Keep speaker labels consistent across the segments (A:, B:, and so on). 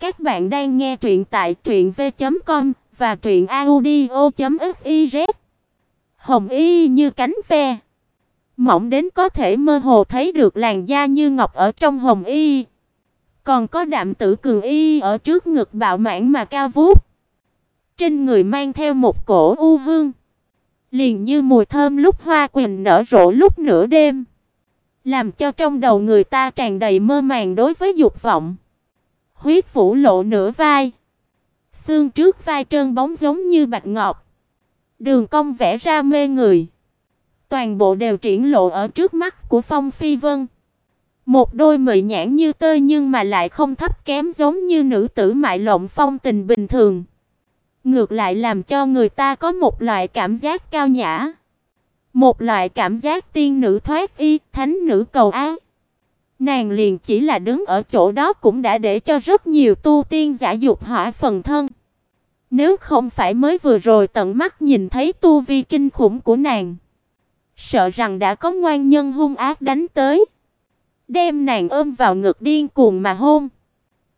A: Các bạn đang nghe truyện tại truyệnv.com và truyệnaudio.fiz. Hồng y như cánh ve, mỏng đến có thể mơ hồ thấy được làn da như ngọc ở trong hồng y. Còn có đạm tử cường y ở trước ngực bạo mãn mà cao vút. Trên người mang theo một cổ u hương, liền như mùi thơm lúc hoa quỳnh nở rộ lúc nửa đêm, làm cho trong đầu người ta tràn đầy mơ màng đối với dục vọng. Huyết vũ lộ nửa vai, xương trước vai trơn bóng giống như bạch ngọc, đường cong vẽ ra mê người. Toàn bộ đều triển lộ ở trước mắt của Phong Phi Vân. Một đôi mị nhãn như tơ nhưng mà lại không thấp kém giống như nữ tử mại lộng phong tình bình thường. Ngược lại làm cho người ta có một loại cảm giác cao nhã, một loại cảm giác tiên nữ thoát y, thánh nữ cầu ác. Nàng liền chỉ là đứng ở chỗ đó cũng đã để cho rất nhiều tu tiên giả dục hỏa phần thân. Nếu không phải mới vừa rồi tận mắt nhìn thấy tu vi kinh khủng của nàng, sợ rằng đã có ngoan nhân hung ác đánh tới, đem nàng ôm vào ngực điên cuồng mà hôn,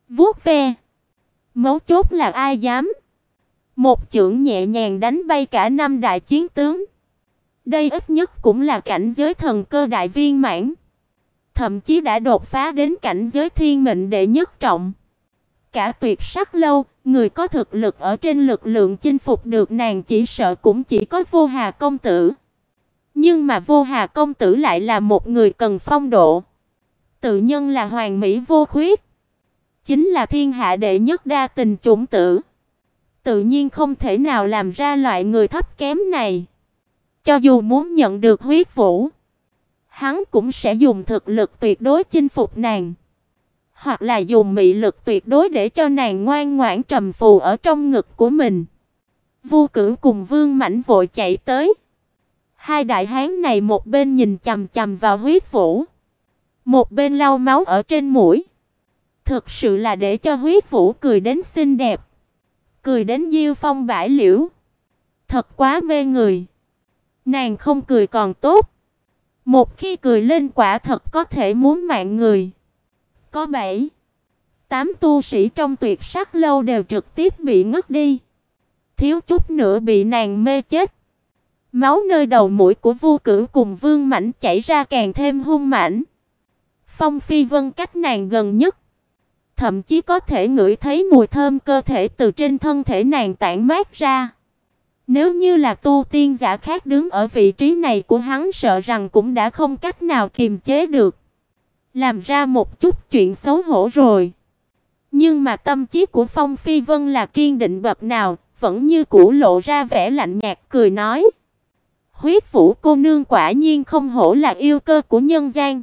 A: vuốt ve. Mấu chốt là ai dám? Một chưởng nhẹ nhàng đánh bay cả năm đại chiến tướng. Đây ít nhất cũng là cảnh giới thần cơ đại viên mãn, thậm chí đã đột phá đến cảnh giới thiên mệnh đệ nhất trọng. Cả tuyệt sắc lâu, người có thực lực ở trên lực lượng chinh phục được nàng chỉ sợ cũng chỉ có Vô Hà công tử. Nhưng mà Vô Hà công tử lại là một người cần phong độ, tự nhân là hoàn mỹ vô khuyết, chính là thiên hạ đệ nhất đa tình chủng tử. Tự nhiên không thể nào làm ra loại người thấp kém này. Cho dù muốn nhận được huyết vũ, hắn cũng sẽ dùng thực lực tuyệt đối chinh phục nàng, hoặc là dùng mị lực tuyệt đối để cho nàng ngoan ngoãn trầm phù ở trong ngực của mình. Vu Cửu cùng Vương Mãnh vội chạy tới. Hai đại hán này một bên nhìn chằm chằm vào huyết vũ, một bên lau máu ở trên mũi. Thực sự là để cho huyết vũ cười đến xinh đẹp, cười đến diêu phong bãi liễu. Thật quá mê người. Nàng không cười còn tốt. Một khi cười lên quả thật có thể muốn mạng người. Có bảy, tám tu sĩ trong tuyệt sắc lâu đều trực tiếp bị ngất đi. Thiếu chút nữa bị nàng mê chết. Máu nơi đầu mũi của Vu Cửu cùng Vương Mãnh chảy ra càng thêm hung mãnh. Phong Phi Vân cách nàng gần nhất, thậm chí có thể ngửi thấy mùi thơm cơ thể từ trên thân thể nàng tản mát ra. Nếu như là tu tiên giả khác đứng ở vị trí này của hắn sợ rằng cũng đã không cách nào kiềm chế được, làm ra một chút chuyện xấu hổ rồi. Nhưng mà tâm trí của Phong Phi Vân là kiên định bậc nào, vẫn như cũ lộ ra vẻ lạnh nhạt cười nói: "Huyết Vũ cô nương quả nhiên không hổ là yêu cơ của nhân gian.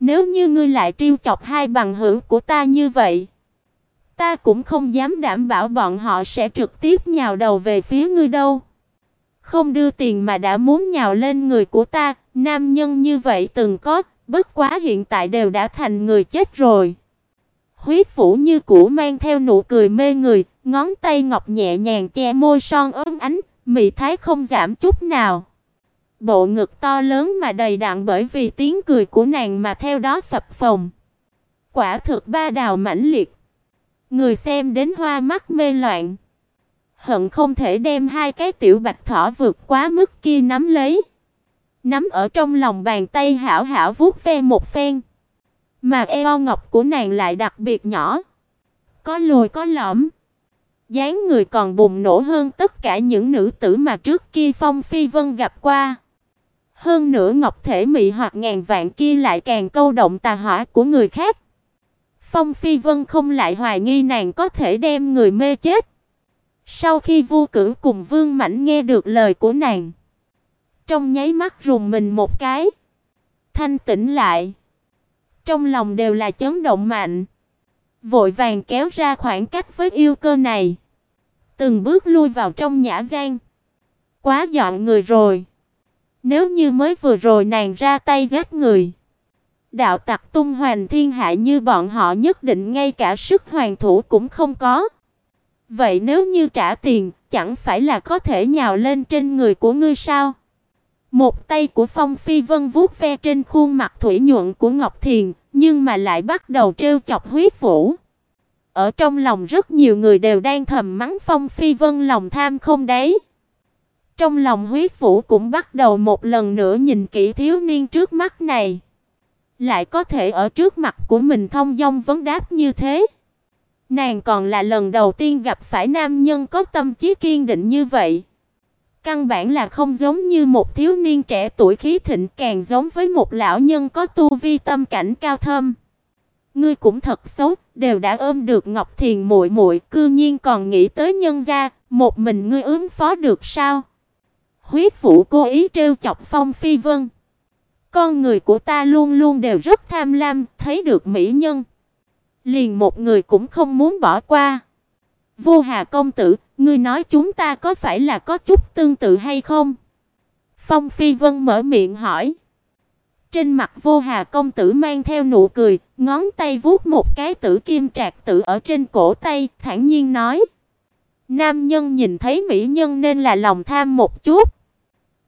A: Nếu như ngươi lại trêu chọc hai bằng hữu của ta như vậy, Ta cũng không dám đảm bảo bọn họ sẽ trực tiếp nhào đầu về phía ngươi đâu. Không đưa tiền mà đã muốn nhào lên người của ta, nam nhân như vậy từng có, bất quá hiện tại đều đã thành người chết rồi. Huyết Vũ như cũ mang theo nụ cười mê người, ngón tay ngọc nhẹ nhàng che môi son ấm ánh, mỹ thái không giảm chút nào. Bộ ngực to lớn mà đầy đặn bởi vì tiếng cười của nàng mà theo đó phập phồng. Quả thực ba đào mãnh liệt. Người xem đến hoa mắt mê loạn, hận không thể đem hai cái tiểu bạch thỏ vượt quá mức kia nắm lấy, nắm ở trong lòng bàn tay hảo hảo vuốt ve một phen. Mà eo ngọc của nàng lại đặc biệt nhỏ, có lồi có lõm, dáng người còn bùng nổ hơn tất cả những nữ tử mà trước kia Phong Phi Vân gặp qua. Hơn nữa ngọc thể mị hoặc ngàn vạn kia lại càng câu động tà hỏa của người khác. Phong Phi Vân không lại hoài nghi nàng có thể đem người mê chết. Sau khi Vu Cử cùng Vương Mãnh nghe được lời của nàng, trong nháy mắt rùng mình một cái, thanh tĩnh lại. Trong lòng đều là chấn động mạnh, vội vàng kéo ra khoảng cách với yêu cơ này, từng bước lui vào trong nhã gian. Quá dọn người rồi. Nếu như mới vừa rồi nàng ra tay giết người, Đạo tặc tung hoành thiên hạ như bọn họ nhất định ngay cả sức hoàn thủ cũng không có. Vậy nếu như trả tiền, chẳng phải là có thể nhào lên trên người của ngươi sao? Một tay của Phong Phi Vân vuốt ve trên khuôn mặt thủy nhuận của Ngọc Thiền, nhưng mà lại bắt đầu trêu chọc huyết vũ. ở trong lòng rất nhiều người đều đang thầm mắng Phong Phi Vân lòng tham không đấy. Trong lòng huyết vũ cũng bắt đầu một lần nữa nhìn kỹ thiếu niên trước mắt này. Lại có thể ở trước mặt của mình thông dong vấn đáp như thế. Nàng còn là lần đầu tiên gặp phải nam nhân có tâm trí kiên định như vậy. Căn bản là không giống như một thiếu niên trẻ tuổi khí thịnh càng giống với một lão nhân có tu vi tâm cảnh cao thâm. Ngươi cũng thật xấu, đều đã ôm được Ngọc Thiền muội muội, cư nhiên còn nghĩ tới nhân gia, một mình ngươi ứng phó được sao? Huyết Vũ cố ý trêu chọc Phong Phi Vân. Con người của ta luôn luôn đều rất tham lam, thấy được mỹ nhân, liền một người cũng không muốn bỏ qua. Vô Hà công tử, ngươi nói chúng ta có phải là có chút tương tự hay không? Phong Phi Vân mở miệng hỏi. Trên mặt Vô Hà công tử mang theo nụ cười, ngón tay vuốt một cái tử kim trạc tử ở trên cổ tay, thản nhiên nói: "Nam nhân nhìn thấy mỹ nhân nên là lòng tham một chút.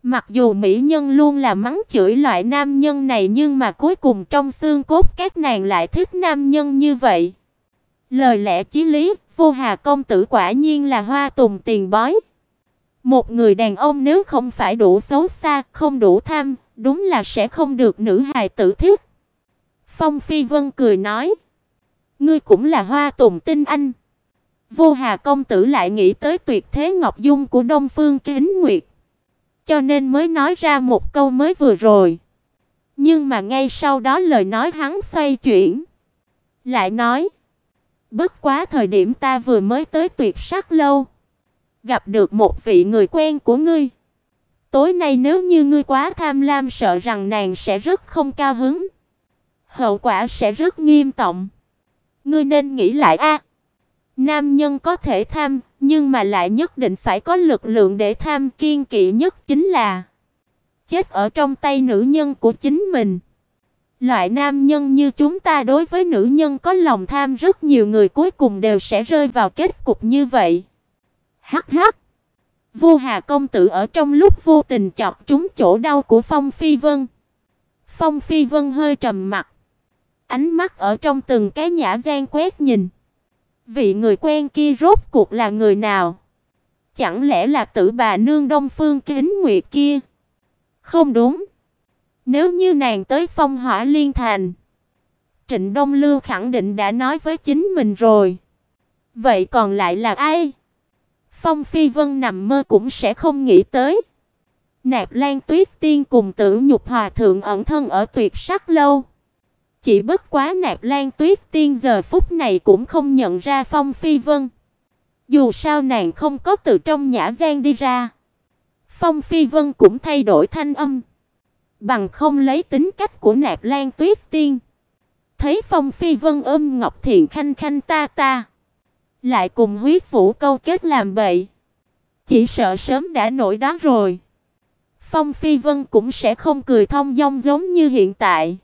A: Mặc dù mỹ nhân luôn là mắng chửi loại nam nhân này nhưng mà cuối cùng trong xương cốt các nàng lại thích nam nhân như vậy." Lời lẽ chí lý, Vô Hà công tử quả nhiên là hoa tùng tiền bói. Một người đàn ông nếu không phải đủ xấu xa, không đủ tham, đúng là sẽ không được nữ hài tử thích. Phong Phi Vân cười nói, ngươi cũng là hoa tùng tinh anh. Vô Hà công tử lại nghĩ tới tuyệt thế ngọc dung của Đông Phương Kính Nguyệt, cho nên mới nói ra một câu mới vừa rồi. Nhưng mà ngay sau đó lời nói hắn xoay chuyển, lại nói: "Bất quá thời điểm ta vừa mới tới Tuyệt Sắc lâu, gặp được một vị người quen của ngươi. Tối nay nếu như ngươi quá tham lam sợ rằng nàng sẽ rất không cao hứng, hậu quả sẽ rất nghiêm trọng. Ngươi nên nghĩ lại a." Nam nhân có thể tham, nhưng mà lại nhất định phải có lực lượng để tham, kiên kỵ nhất chính là chết ở trong tay nữ nhân của chính mình. Loại nam nhân như chúng ta đối với nữ nhân có lòng tham rất nhiều người cuối cùng đều sẽ rơi vào kết cục như vậy. Hắc hắc. Vô Hà công tử ở trong lúc vô tình chọc trúng chỗ đau của Phong Phi Vân. Phong Phi Vân hơi trầm mặt, ánh mắt ở trong từng cái nhã gian quét nhìn. Vị người quen kia rốt cuộc là người nào? Chẳng lẽ là tử bà nương Đông Phương Kính Nguyệt kia? Không đúng. Nếu như nàng tới Phong Hỏa Liên Thành, Trịnh Đông Lưu khẳng định đã nói với chính mình rồi. Vậy còn lại là ai? Phong Phi Vân nằm mơ cũng sẽ không nghĩ tới. Nạp Lan Tuyết Tiên cùng Tử Nhục Hòa thượng ẩn thân ở Tuyệt Sắc lâu. Chỉ bất quá Nạp Lan Tuyết Tiên giờ phút này cũng không nhận ra Phong Phi Vân. Dù sao nàng không có từ trong nhã gian đi ra. Phong Phi Vân cũng thay đổi thanh âm, bằng không lấy tính cách của Nạp Lan Tuyết Tiên. Thấy Phong Phi Vân ôm Ngọc Thiện khanh khanh ta ta, lại cùng huyết vũ câu kết làm bậy, chỉ sợ sớm đã nổi đó rồi. Phong Phi Vân cũng sẽ không cười thông dong giống như hiện tại.